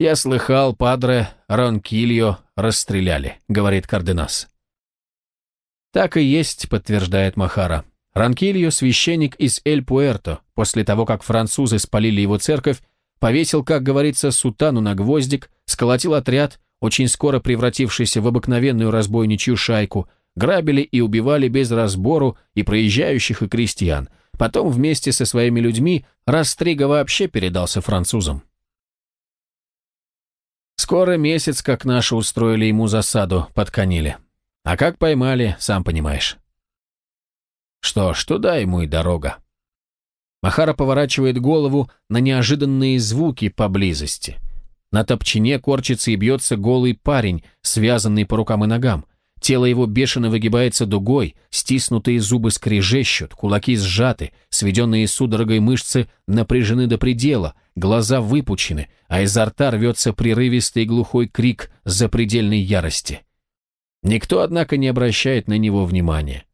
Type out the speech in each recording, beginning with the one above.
«Я слыхал, падре Ронкильо расстреляли», — говорит Карденас. «Так и есть», — подтверждает Махара. Ранкильо, священник из Эль-Пуэрто, после того, как французы спалили его церковь, повесил, как говорится, сутану на гвоздик, сколотил отряд, очень скоро превратившийся в обыкновенную разбойничью шайку, грабили и убивали без разбору и проезжающих, и крестьян. Потом вместе со своими людьми Растрига вообще передался французам. Скоро месяц, как наши устроили ему засаду под Каниле. А как поймали, сам понимаешь. Что ж, туда ему и дорога. Махара поворачивает голову на неожиданные звуки поблизости. На топчине корчится и бьется голый парень, связанный по рукам и ногам. Тело его бешено выгибается дугой, стиснутые зубы скрежещут, кулаки сжаты, сведенные судорогой мышцы напряжены до предела, глаза выпучены, а изо рта рвется прерывистый глухой крик запредельной ярости. Никто, однако, не обращает на него внимания.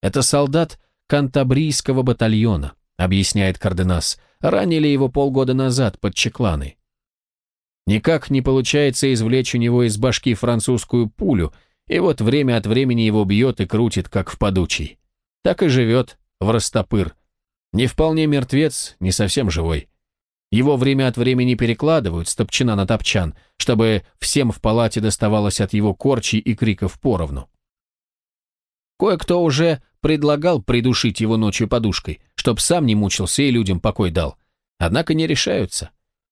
Это солдат кантабрийского батальона, объясняет Карденас. Ранили его полгода назад под Чекланой. Никак не получается извлечь у него из башки французскую пулю, и вот время от времени его бьет и крутит, как в подучий. Так и живет в растопыр. Не вполне мертвец, не совсем живой. Его время от времени перекладывают с топчана на топчан, чтобы всем в палате доставалось от его корчей и криков поровну. Кое-кто уже предлагал придушить его ночью подушкой, чтоб сам не мучился и людям покой дал. Однако не решаются.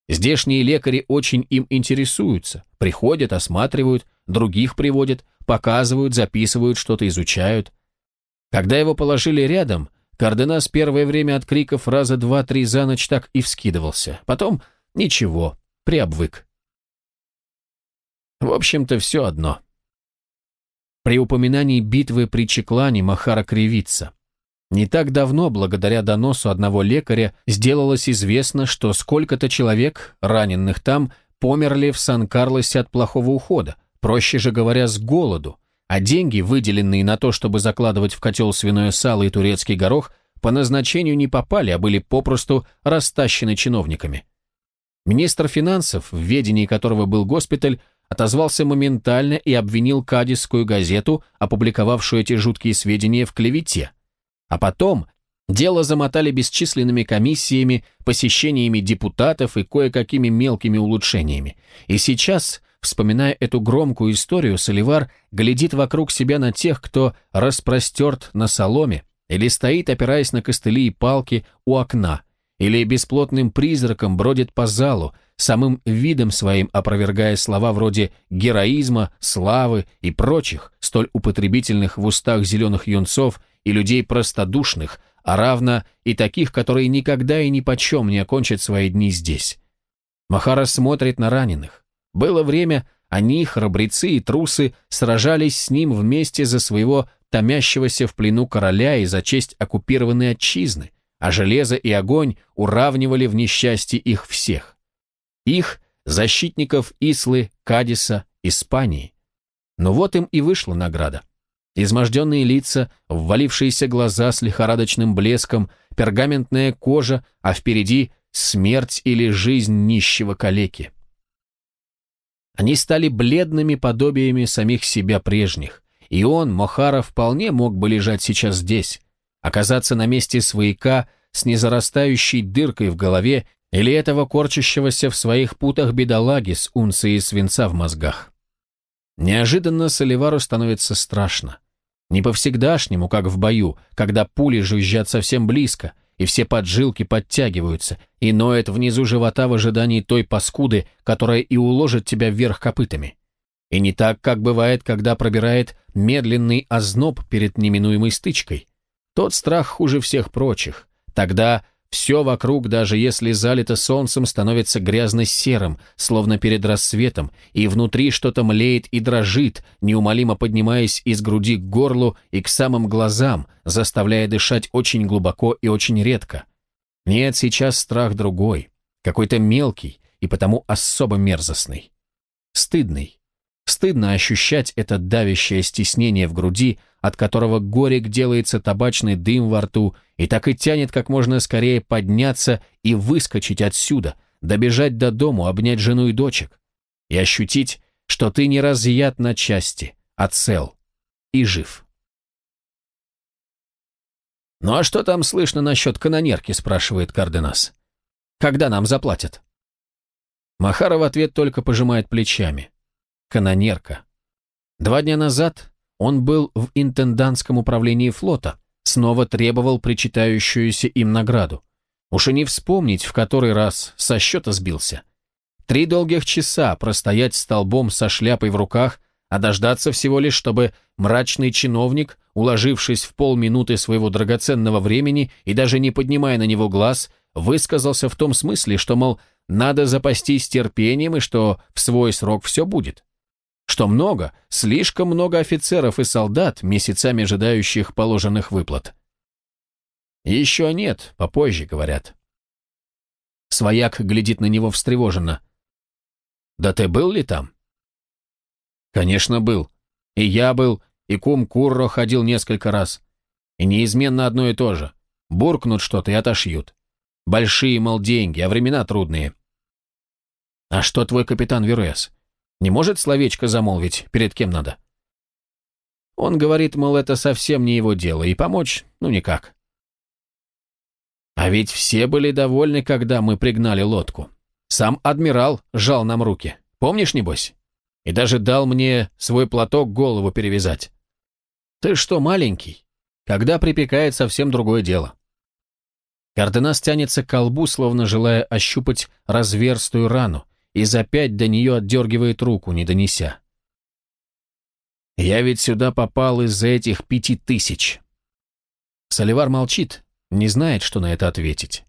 Здешние лекари очень им интересуются, приходят, осматривают, других приводят, показывают, записывают, что-то изучают. Когда его положили рядом, Карденас первое время от криков раза два-три за ночь так и вскидывался. Потом ничего, приобвык. В общем-то, все одно. При упоминании битвы при Чеклане Махара кривится. Не так давно, благодаря доносу одного лекаря, сделалось известно, что сколько-то человек, раненых там, померли в Сан-Карлосе от плохого ухода, проще же говоря, с голоду, а деньги, выделенные на то, чтобы закладывать в котел свиное сало и турецкий горох, по назначению не попали, а были попросту растащены чиновниками. Министр финансов, в ведении которого был госпиталь, отозвался моментально и обвинил Кадисскую газету, опубликовавшую эти жуткие сведения в клевете. А потом дело замотали бесчисленными комиссиями, посещениями депутатов и кое-какими мелкими улучшениями. И сейчас, вспоминая эту громкую историю, Соливар глядит вокруг себя на тех, кто распростерт на соломе или стоит, опираясь на костыли и палки у окна, или бесплотным призраком бродит по залу, самым видом своим опровергая слова вроде героизма, славы и прочих, столь употребительных в устах зеленых юнцов и людей простодушных, а равно и таких, которые никогда и ни почем не окончат свои дни здесь. Махара смотрит на раненых. Было время, они, храбрецы и трусы, сражались с ним вместе за своего томящегося в плену короля и за честь оккупированной отчизны, а железо и огонь уравнивали в несчастье их всех. Их, защитников Ислы, Кадиса, Испании. Но вот им и вышла награда. Изможденные лица, ввалившиеся глаза с лихорадочным блеском, пергаментная кожа, а впереди смерть или жизнь нищего калеки. Они стали бледными подобиями самих себя прежних, и он, Мохара, вполне мог бы лежать сейчас здесь, оказаться на месте свояка с незарастающей дыркой в голове или этого корчащегося в своих путах бедолаги с унцией свинца в мозгах. Неожиданно Соливару становится страшно. Не по-всегдашнему, как в бою, когда пули жужжат совсем близко, и все поджилки подтягиваются, и ноет внизу живота в ожидании той паскуды, которая и уложит тебя вверх копытами. И не так, как бывает, когда пробирает медленный озноб перед неминуемой стычкой. Тот страх хуже всех прочих. Тогда все вокруг, даже если залито солнцем, становится грязно-серым, словно перед рассветом, и внутри что-то млеет и дрожит, неумолимо поднимаясь из груди к горлу и к самым глазам, заставляя дышать очень глубоко и очень редко. Нет, сейчас страх другой, какой-то мелкий и потому особо мерзостный. Стыдный. Стыдно ощущать это давящее стеснение в груди, от которого горек делается табачный дым во рту, и так и тянет как можно скорее подняться и выскочить отсюда, добежать до дому, обнять жену и дочек и ощутить, что ты не разъят на части, а цел и жив. «Ну а что там слышно насчет канонерки?» – спрашивает Карденас. «Когда нам заплатят?» Махара в ответ только пожимает плечами. Канонерка. Два дня назад он был в интендантском управлении флота, снова требовал причитающуюся им награду. Уж и не вспомнить, в который раз со счета сбился. Три долгих часа простоять столбом со шляпой в руках, а дождаться всего лишь, чтобы мрачный чиновник, уложившись в полминуты своего драгоценного времени и даже не поднимая на него глаз, высказался в том смысле, что, мол, надо запастись терпением и что в свой срок все будет. Что много, слишком много офицеров и солдат, месяцами ожидающих положенных выплат. Еще нет, попозже, говорят. Свояк глядит на него встревоженно. «Да ты был ли там?» «Конечно, был. И я был, и кум Курро ходил несколько раз. И неизменно одно и то же. Буркнут что-то и отошьют. Большие, мол, деньги, а времена трудные». «А что твой капитан Верес? Не может словечко замолвить, перед кем надо?» Он говорит, мол, это совсем не его дело, и помочь, ну, никак. А ведь все были довольны, когда мы пригнали лодку. Сам адмирал жал нам руки. Помнишь, небось? И даже дал мне свой платок голову перевязать. Ты что, маленький? Когда припекает совсем другое дело. Карденас тянется к колбу, словно желая ощупать разверстую рану, и за пять до нее отдергивает руку, не донеся. «Я ведь сюда попал из-за этих пяти тысяч». Соливар молчит, не знает, что на это ответить.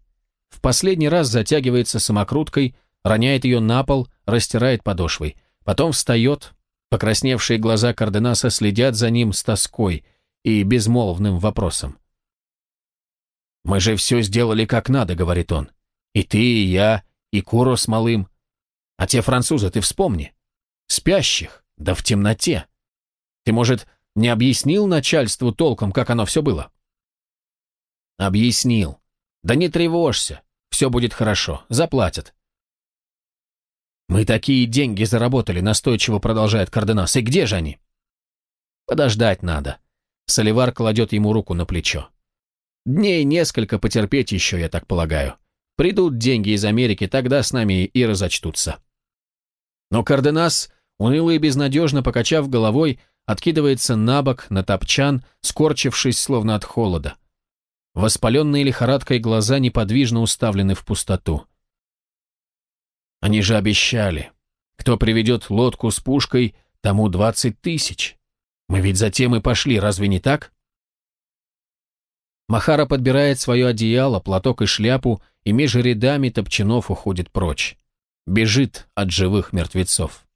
В последний раз затягивается самокруткой, роняет ее на пол, растирает подошвой. Потом встает, покрасневшие глаза Карденаса следят за ним с тоской и безмолвным вопросом. «Мы же все сделали как надо», — говорит он. «И ты, и я, и Куро с малым. А те французы, ты вспомни. Спящих, да в темноте. Ты, может, не объяснил начальству толком, как оно все было?» Объяснил. Да не тревожься, все будет хорошо, заплатят. Мы такие деньги заработали, настойчиво продолжает Карденас. И где же они? Подождать надо. Соливар кладет ему руку на плечо. Дней несколько потерпеть еще, я так полагаю. Придут деньги из Америки, тогда с нами и разочтутся. Но Карденас, уныло и безнадежно покачав головой, откидывается на бок, на топчан, скорчившись словно от холода. Воспаленные лихорадкой глаза неподвижно уставлены в пустоту. Они же обещали. Кто приведет лодку с пушкой, тому двадцать тысяч. Мы ведь затем и пошли, разве не так? Махара подбирает свое одеяло, платок и шляпу, и между рядами топчанов уходит прочь. Бежит от живых мертвецов.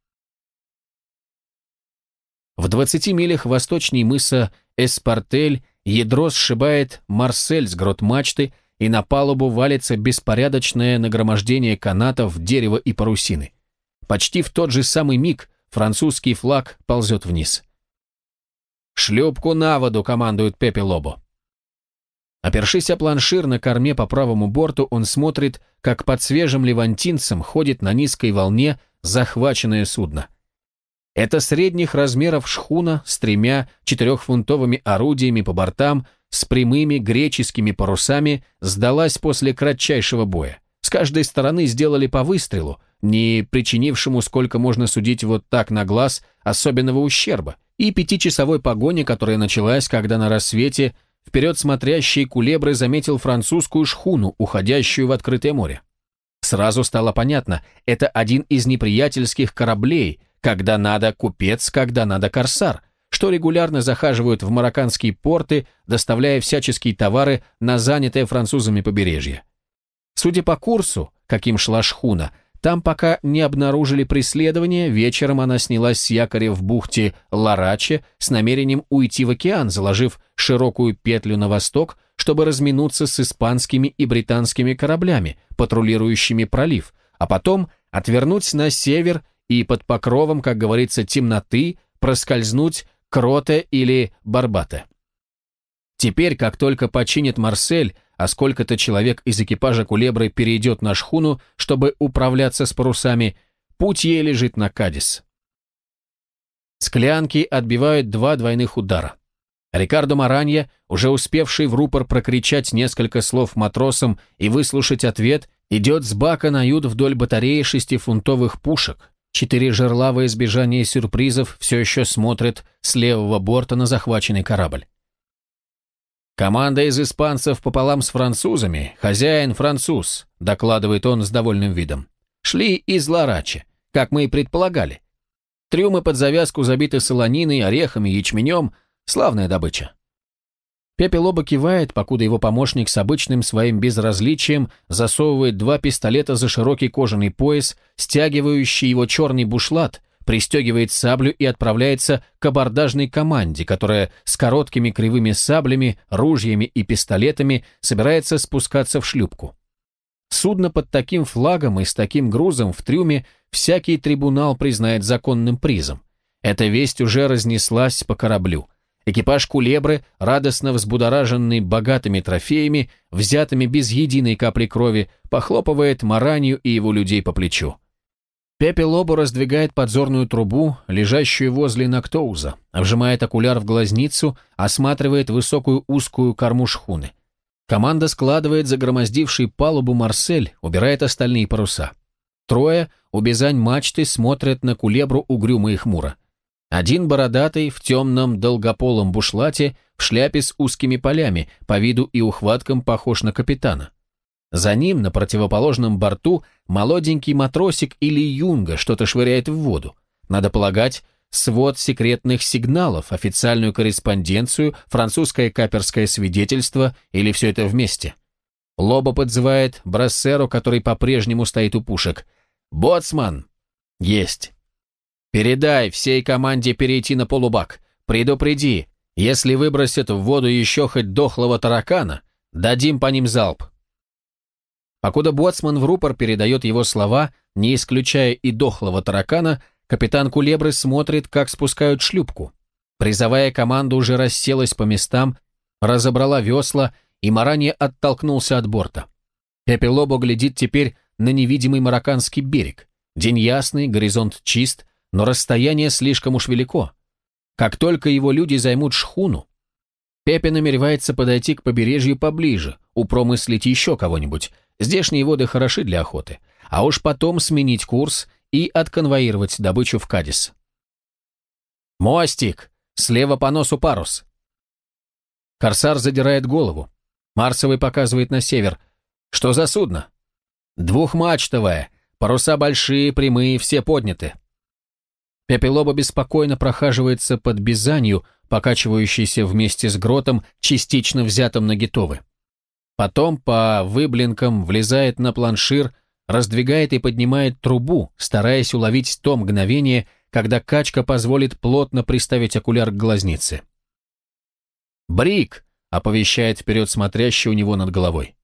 В двадцати милях восточней мыса Эспартель Ядро сшибает Марсель с грот мачты, и на палубу валится беспорядочное нагромождение канатов, дерева и парусины. Почти в тот же самый миг французский флаг ползет вниз. «Шлюпку на воду!» — командует Пепе Лобо. Опершись о планшир на корме по правому борту, он смотрит, как под свежим левантинцем ходит на низкой волне захваченное судно — это средних размеров шхуна с тремя четырехфунтовыми орудиями по бортам, с прямыми греческими парусами, сдалась после кратчайшего боя. С каждой стороны сделали по выстрелу, не причинившему, сколько можно судить вот так на глаз, особенного ущерба, и пятичасовой погони, которая началась, когда на рассвете вперед смотрящий кулебры заметил французскую шхуну, уходящую в открытое море. Сразу стало понятно, это один из неприятельских кораблей – когда надо купец, когда надо корсар, что регулярно захаживают в марокканские порты, доставляя всяческие товары на занятое французами побережье. Судя по курсу, каким шла шхуна, там пока не обнаружили преследования, вечером она снялась с якоря в бухте Лараче с намерением уйти в океан, заложив широкую петлю на восток, чтобы разминуться с испанскими и британскими кораблями, патрулирующими пролив, а потом отвернуть на север и под покровом, как говорится, темноты проскользнуть к или Барбате. Теперь, как только починит Марсель, а сколько-то человек из экипажа Кулебры перейдет на шхуну, чтобы управляться с парусами, путь ей лежит на Кадис. Склянки отбивают два двойных удара. Рикардо Маранья, уже успевший в рупор прокричать несколько слов матросам и выслушать ответ, идет с бака на ют вдоль батареи шестифунтовых пушек. Четыре жерла во избежание сюрпризов все еще смотрят с левого борта на захваченный корабль. «Команда из испанцев пополам с французами, хозяин француз», докладывает он с довольным видом. «Шли из Ларачи, как мы и предполагали. Трюмы под завязку забиты солониной, орехами, ячменем, Славная добыча. Пепе Лоба кивает, покуда его помощник с обычным своим безразличием засовывает два пистолета за широкий кожаный пояс, стягивающий его черный бушлат, пристегивает саблю и отправляется к абордажной команде, которая с короткими кривыми саблями, ружьями и пистолетами собирается спускаться в шлюпку. Судно под таким флагом и с таким грузом в трюме всякий трибунал признает законным призом. Эта весть уже разнеслась по кораблю – Экипаж Кулебры, радостно взбудораженный богатыми трофеями, взятыми без единой капли крови, похлопывает Маранью и его людей по плечу. Пепе Лобо раздвигает подзорную трубу, лежащую возле Нактоуза, вжимает окуляр в глазницу, осматривает высокую узкую корму шхуны. Команда складывает загромоздивший палубу Марсель, убирает остальные паруса. Трое, у бизань мачты, смотрят на кулебру угрюмо и хмуро. Один бородатый в темном долгополом бушлате, в шляпе с узкими полями, по виду и ухваткам похож на капитана. За ним, на противоположном борту, молоденький матросик или юнга что-то швыряет в воду. Надо полагать, свод секретных сигналов, официальную корреспонденцию, французское каперское свидетельство или все это вместе. Лоба подзывает Брассеру, который по-прежнему стоит у пушек. «Боцман!» «Есть!» Передай всей команде перейти на полубак. Предупреди, если выбросят в воду еще хоть дохлого таракана, дадим по ним залп. Покуда боцман в рупор передает его слова, не исключая и дохлого таракана, капитан Кулебры смотрит, как спускают шлюпку. Призовая команда уже расселась по местам, разобрала весла, и Маранья оттолкнулся от борта. Пепелобо глядит теперь на невидимый марокканский берег. День ясный, горизонт чист, но расстояние слишком уж велико. Как только его люди займут шхуну, Пепе намеревается подойти к побережью поближе, упромыслить еще кого-нибудь. Здешние воды хороши для охоты. А уж потом сменить курс и отконвоировать добычу в Кадис. «Мостик! Слева по носу парус!» Корсар задирает голову. Марсовый показывает на север. «Что за судно?» «Двухмачтовое. Паруса большие, прямые, все подняты. Пепелоба беспокойно прохаживается под Бизанью, покачивающейся вместе с гротом, частично взятым на гитовы. Потом по выблинкам влезает на планшир, раздвигает и поднимает трубу, стараясь уловить то мгновение, когда качка позволит плотно приставить окуляр к глазнице. «Брик!» — оповещает вперед смотрящий у него над головой.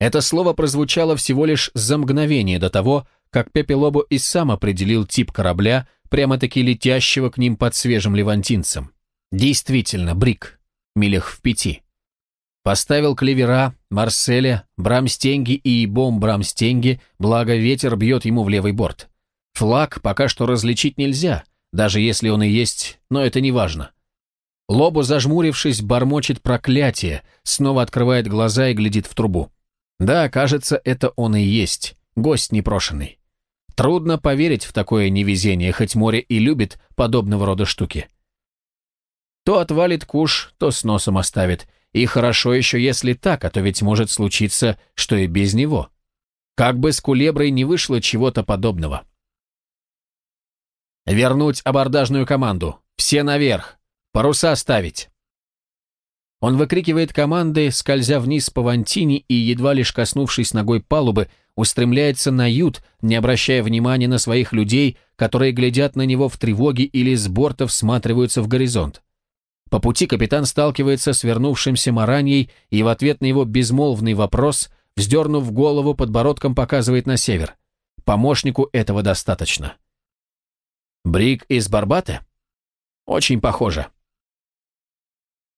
Это слово прозвучало всего лишь за мгновение до того, как Пепе Лобо и сам определил тип корабля, прямо-таки летящего к ним под свежим левантинцем. Действительно, Брик, милях в пяти. Поставил клевера, Марселя, Брамстенги и Бом Брамстенги, благо ветер бьет ему в левый борт. Флаг пока что различить нельзя, даже если он и есть, но это не важно. Лобо, зажмурившись, бормочет проклятие, снова открывает глаза и глядит в трубу. Да, кажется, это он и есть, гость непрошенный. Трудно поверить в такое невезение, хоть море и любит подобного рода штуки. То отвалит куш, то с носом оставит. И хорошо еще, если так, а то ведь может случиться, что и без него. Как бы с кулеброй не вышло чего-то подобного. Вернуть абордажную команду. Все наверх. Паруса ставить. Он выкрикивает команды, скользя вниз по вантине и, едва лишь коснувшись ногой палубы, устремляется на ют, не обращая внимания на своих людей, которые глядят на него в тревоге или с борта всматриваются в горизонт. По пути капитан сталкивается с вернувшимся Мараньей и в ответ на его безмолвный вопрос, вздернув голову, подбородком показывает на север. Помощнику этого достаточно. Брик из Барбаты? Очень похоже.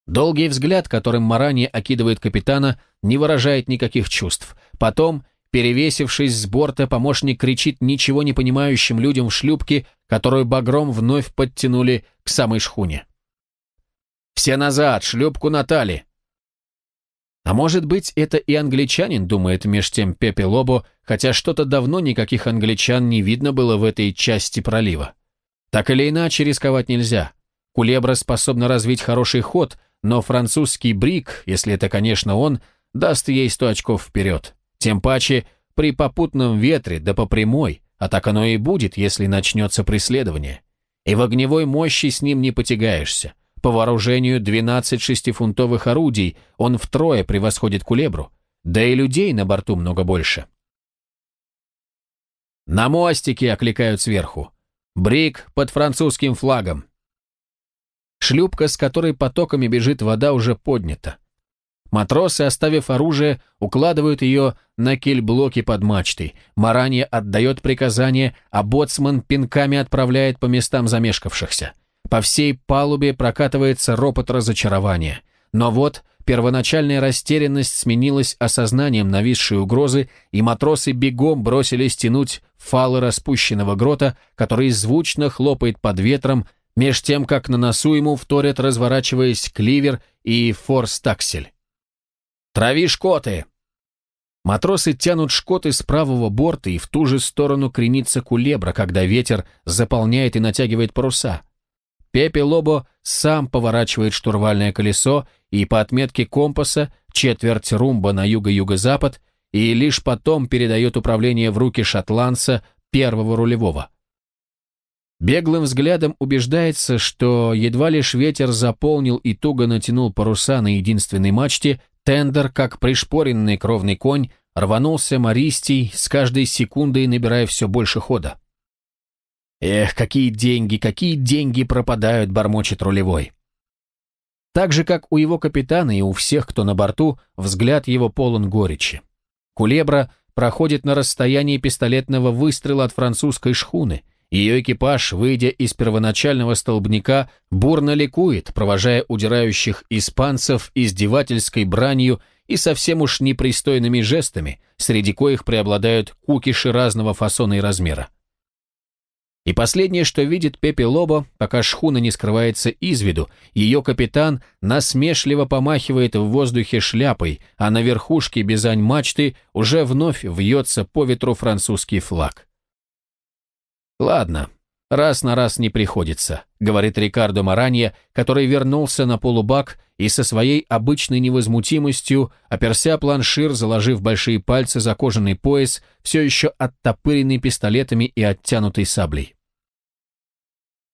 Долгий взгляд, которым Марани окидывает капитана, не выражает никаких чувств. Потом, перевесившись с борта, помощник кричит ничего не понимающим людям в шлюпке, которую багром вновь подтянули к самой шхуне. «Все назад! Шлюпку Натали!» А может быть, это и англичанин, думает меж тем Пепе Лобо, хотя что-то давно никаких англичан не видно было в этой части пролива. Так или иначе, рисковать нельзя. Кулебра способна развить хороший ход, но французский брик, если это, конечно, он, даст ей сто очков вперед. Тем паче при попутном ветре, да по прямой, а так оно и будет, если начнется преследование. И в огневой мощи с ним не потягаешься. По вооружению 12 шестифунтовых орудий он втрое превосходит кулебру, да и людей на борту много больше. На мостике окликают сверху. Брик под французским флагом. Шлюпка, с которой потоками бежит вода, уже поднята. Матросы, оставив оружие, укладывают ее на кельблоки под мачтой. Маранья отдает приказание, а боцман пинками отправляет по местам замешкавшихся. По всей палубе прокатывается ропот разочарования. Но вот первоначальная растерянность сменилась осознанием нависшей угрозы, и матросы бегом бросились тянуть фалы распущенного грота, который звучно хлопает под ветром, меж тем, как на носу ему вторят, разворачиваясь кливер и форстаксель. «Трави шкоты!» Матросы тянут шкоты с правого борта, и в ту же сторону кренится кулебра, когда ветер заполняет и натягивает паруса. Пепе Лобо сам поворачивает штурвальное колесо, и по отметке компаса четверть румба на юго-юго-запад, и лишь потом передает управление в руки шотландца первого рулевого. Беглым взглядом убеждается, что едва лишь ветер заполнил и туго натянул паруса на единственной мачте, тендер, как пришпоренный кровный конь, рванулся Мористий, с каждой секундой набирая все больше хода. «Эх, какие деньги, какие деньги пропадают!» — бормочет рулевой. Так же, как у его капитана и у всех, кто на борту, взгляд его полон горечи. Кулебра проходит на расстоянии пистолетного выстрела от французской шхуны, ее экипаж, выйдя из первоначального столбняка, бурно ликует, провожая удирающих испанцев издевательской бранью и совсем уж непристойными жестами, среди коих преобладают кукиши разного фасона и размера. И последнее, что видит Пепе Лобо, пока шхуна не скрывается из виду, ее капитан насмешливо помахивает в воздухе шляпой, а на верхушке бизань мачты уже вновь вьется по ветру французский флаг. «Ладно, раз на раз не приходится», — говорит Рикардо Маранья, который вернулся на полубак и со своей обычной невозмутимостью, оперся планшир, заложив большие пальцы за кожаный пояс, все еще оттопыренный пистолетами и оттянутой саблей.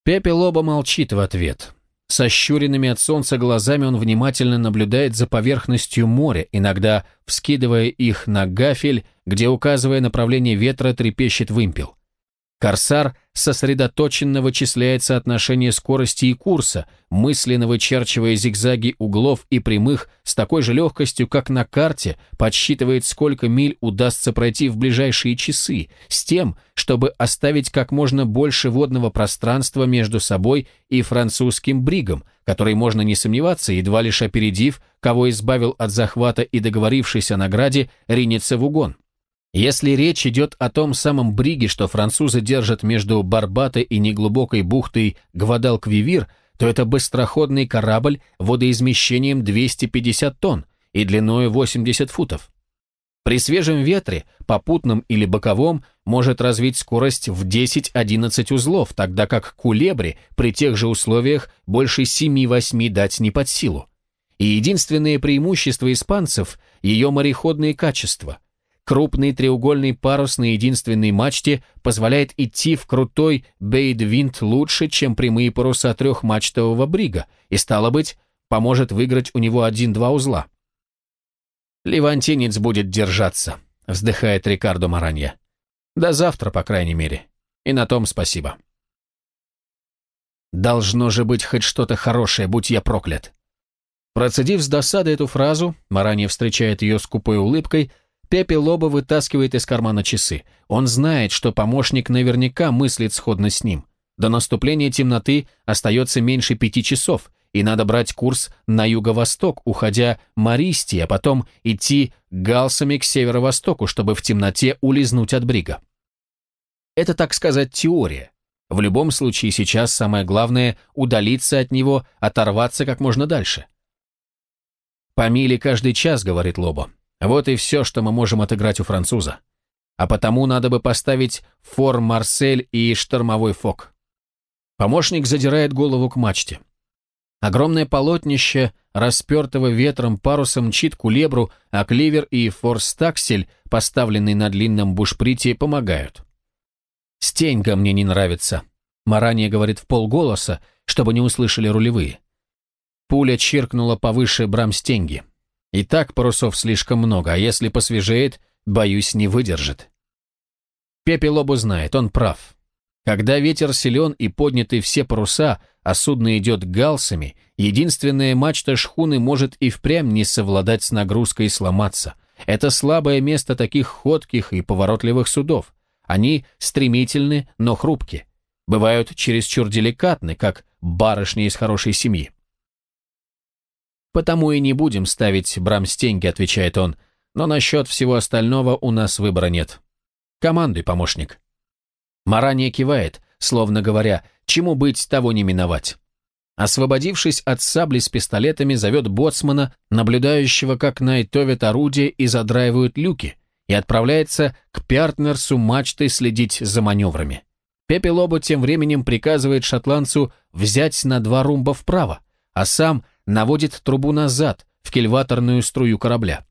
Пепе Лоба молчит в ответ. Со щуренными от солнца глазами он внимательно наблюдает за поверхностью моря, иногда вскидывая их на гафель, где, указывая направление ветра, трепещет вымпел. Корсар сосредоточенно вычисляет соотношение скорости и курса, мысленно вычерчивая зигзаги углов и прямых с такой же легкостью, как на карте, подсчитывает, сколько миль удастся пройти в ближайшие часы, с тем, чтобы оставить как можно больше водного пространства между собой и французским бригом, который, можно не сомневаться, едва лишь опередив, кого избавил от захвата и договорившись о награде, ринется в угон. Если речь идет о том самом бриге, что французы держат между Барбатой и неглубокой бухтой Гвадалквивир, то это быстроходный корабль водоизмещением 250 тонн и длиной 80 футов. При свежем ветре, попутном или боковом, может развить скорость в 10-11 узлов, тогда как кулебре при тех же условиях больше 7-8 дать не под силу. И единственное преимущество испанцев – ее мореходные качества – Крупный треугольный парус на единственной мачте позволяет идти в крутой бейдвинт лучше, чем прямые паруса трехмачтового брига, и, стало быть, поможет выиграть у него один-два узла. «Левантинец будет держаться», — вздыхает Рикардо Маранья. «До завтра, по крайней мере. И на том спасибо». «Должно же быть хоть что-то хорошее, будь я проклят». Процедив с досады эту фразу, Маранья встречает ее скупой улыбкой — Пепе Лоба вытаскивает из кармана часы. Он знает, что помощник наверняка мыслит сходно с ним. До наступления темноты остается меньше пяти часов, и надо брать курс на юго-восток, уходя Мористи, а потом идти галсами к северо-востоку, чтобы в темноте улизнуть от брига. Это, так сказать, теория. В любом случае сейчас самое главное – удалиться от него, оторваться как можно дальше. «По миле каждый час», – говорит Лобо. «Вот и все, что мы можем отыграть у француза. А потому надо бы поставить фор Марсель и штормовой фок». Помощник задирает голову к мачте. Огромное полотнище, распертого ветром паруса мчит кулебру, а кливер и форстаксель, поставленный на длинном бушприте, помогают. «Стенька мне не нравится», — Марания говорит в полголоса, чтобы не услышали рулевые. Пуля чиркнула повыше брамстенги. И так парусов слишком много, а если посвежеет, боюсь, не выдержит. Пепе Лобу знает, он прав. Когда ветер силен и подняты все паруса, а судно идет галсами, единственная мачта шхуны может и впрямь не совладать с нагрузкой и сломаться. Это слабое место таких ходких и поворотливых судов. Они стремительны, но хрупки. Бывают чересчур деликатны, как барышни из хорошей семьи. «Потому и не будем ставить брамстеньги», — отвечает он, «но насчет всего остального у нас выбора нет. Командуй, помощник». Марания кивает, словно говоря, чему быть, того не миновать. Освободившись от сабли с пистолетами, зовет боцмана, наблюдающего, как найтовят орудие и задраивают люки, и отправляется к Пяртнерсу мачтой следить за маневрами. Пепе Лобо тем временем приказывает шотландцу взять на два румба вправо, а сам наводит трубу назад, в кильваторную струю корабля.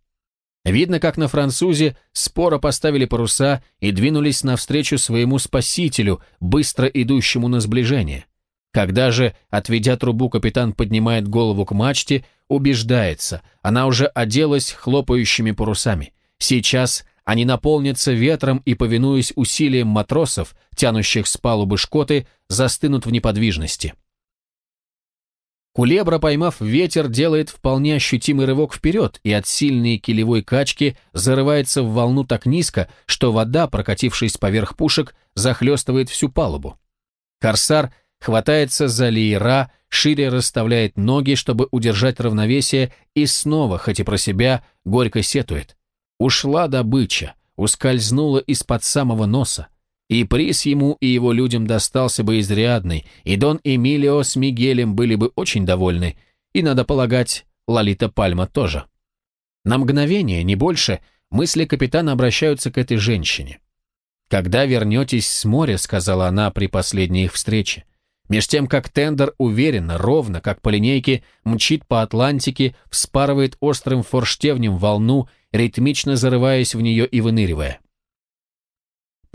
Видно, как на французе споро поставили паруса и двинулись навстречу своему спасителю, быстро идущему на сближение. Когда же, отведя трубу, капитан поднимает голову к мачте, убеждается, она уже оделась хлопающими парусами. Сейчас они наполнятся ветром и, повинуясь усилиям матросов, тянущих с палубы шкоты, застынут в неподвижности. Кулебра, поймав ветер, делает вполне ощутимый рывок вперед и от сильной килевой качки зарывается в волну так низко, что вода, прокатившись поверх пушек, захлестывает всю палубу. Корсар хватается за леера, шире расставляет ноги, чтобы удержать равновесие, и снова, хоть и про себя, горько сетует. Ушла добыча, ускользнула из-под самого носа. И приз ему и его людям достался бы изрядный, и Дон Эмилио с Мигелем были бы очень довольны, и, надо полагать, Лолита Пальма тоже. На мгновение, не больше, мысли капитана обращаются к этой женщине. «Когда вернетесь с моря», — сказала она при последней их встрече, меж тем, как тендер уверенно, ровно, как по линейке, мчит по Атлантике, вспарывает острым форштевнем волну, ритмично зарываясь в нее и выныривая.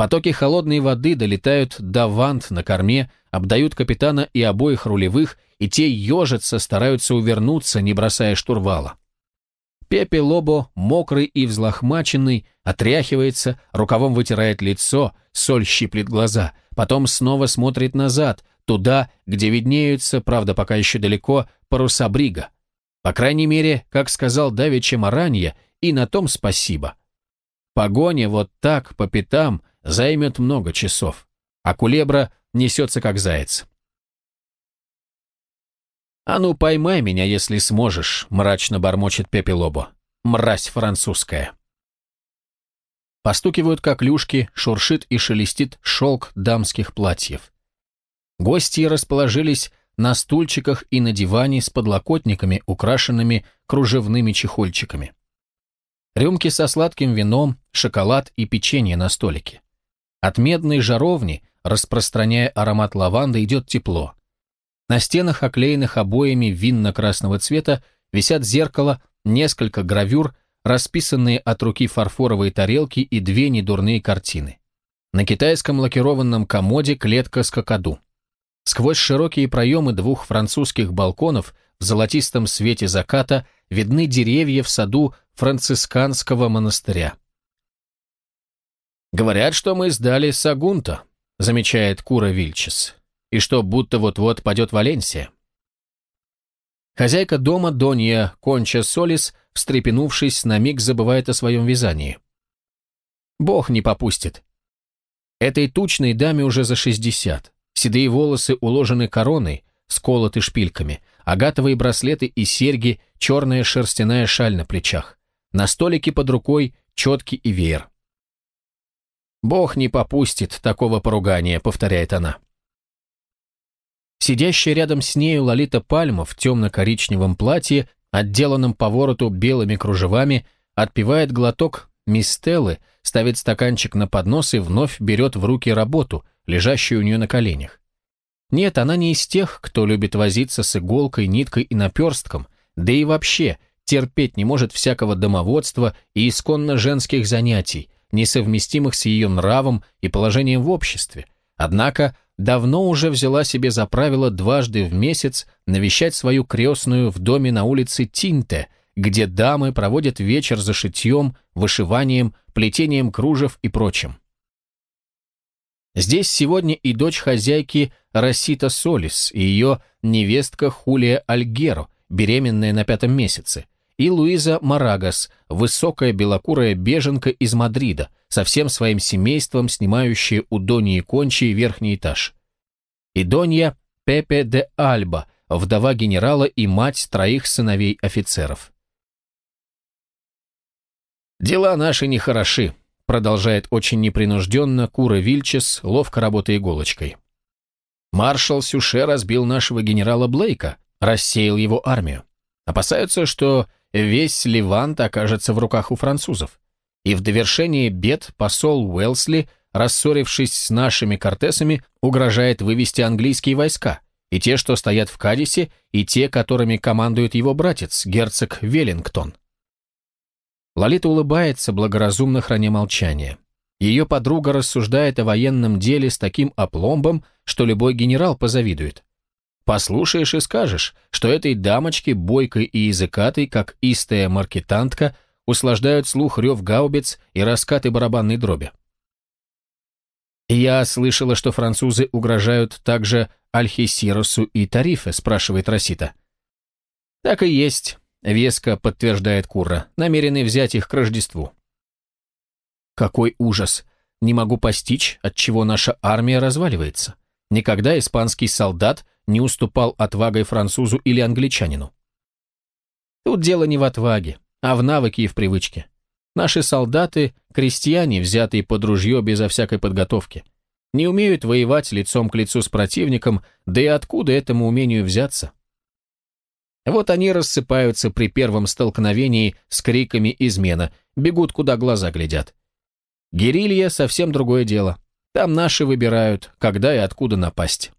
Потоки холодной воды долетают до вант на корме, обдают капитана и обоих рулевых, и те ежатся, стараются увернуться, не бросая штурвала. Пепе Лобо, мокрый и взлохмаченный, отряхивается, рукавом вытирает лицо, соль щиплет глаза, потом снова смотрит назад, туда, где виднеются, правда, пока еще далеко, паруса брига. По крайней мере, как сказал Давича Маранья, и на том спасибо. Погоня вот так, по пятам, займет много часов, а кулебра несется как заяц. «А ну, поймай меня, если сможешь», — мрачно бормочет Пепелобо. «Мразь французская». Постукивают коклюшки, шуршит и шелестит шелк дамских платьев. Гости расположились на стульчиках и на диване с подлокотниками, украшенными кружевными чехольчиками. Рюмки со сладким вином, шоколад и печенье на столике. От медной жаровни, распространяя аромат лаванды, идет тепло. На стенах, оклеенных обоями винно-красного цвета, висят зеркало, несколько гравюр, расписанные от руки фарфоровые тарелки и две недурные картины. На китайском лакированном комоде клетка с кокоду. Сквозь широкие проемы двух французских балконов в золотистом свете заката видны деревья в саду францисканского монастыря. «Говорят, что мы сдали Сагунта», — замечает Кура Вильчес, «и что будто вот-вот падет Валенсия». Хозяйка дома, Донья Конча Солис, встрепенувшись, на миг забывает о своем вязании. «Бог не попустит». Этой тучной даме уже за шестьдесят. Седые волосы уложены короной, сколоты шпильками. агатовые браслеты и серьги, черная шерстяная шаль на плечах. На столике под рукой четки и веер. «Бог не попустит такого поругания», — повторяет она. Сидящая рядом с нею Лолита Пальма в темно-коричневом платье, отделанном по вороту белыми кружевами, отпивает глоток мистеллы, ставит стаканчик на поднос и вновь берет в руки работу, лежащую у нее на коленях. Нет, она не из тех, кто любит возиться с иголкой, ниткой и наперстком, да и вообще терпеть не может всякого домоводства и исконно женских занятий, несовместимых с ее нравом и положением в обществе. Однако давно уже взяла себе за правило дважды в месяц навещать свою крестную в доме на улице Тинте, где дамы проводят вечер за шитьем, вышиванием, плетением кружев и прочим. Здесь сегодня и дочь хозяйки Росита Солис, и ее невестка Хулия Альгеро, беременная на пятом месяце, и Луиза Марагас, высокая белокурая беженка из Мадрида, со всем своим семейством, снимающая у Доньи Кончи верхний этаж. И Донья Пепе де Альба, вдова генерала и мать троих сыновей офицеров. «Дела наши нехороши», продолжает очень непринужденно Кура Вильчес, ловко работая иголочкой. Маршал Сюше разбил нашего генерала Блейка, рассеял его армию. Опасаются, что весь Левант окажется в руках у французов. И в довершение бед посол Уэлсли, рассорившись с нашими кортесами, угрожает вывести английские войска, и те, что стоят в Кадисе, и те, которыми командует его братец, герцог Веллингтон. Лолита улыбается, благоразумно храня молчание. Ее подруга рассуждает о военном деле с таким опломбом, что любой генерал позавидует. Послушаешь и скажешь, что этой дамочке, бойкой и языкатой, как истая маркетантка, услаждают слух рев гаубиц и раскаты барабанной дроби. «Я слышала, что французы угрожают также Альхисиросу и Тарифе», спрашивает Росита. «Так и есть. Веско подтверждает Курра, намеренный взять их к Рождеству. Какой ужас! Не могу постичь, от чего наша армия разваливается. Никогда испанский солдат не уступал отвагой французу или англичанину. Тут дело не в отваге, а в навыке и в привычке. Наши солдаты – крестьяне, взятые под ружье безо всякой подготовки. Не умеют воевать лицом к лицу с противником, да и откуда этому умению взяться? Вот они рассыпаются при первом столкновении с криками измена, бегут, куда глаза глядят. Герилья — совсем другое дело. Там наши выбирают, когда и откуда напасть.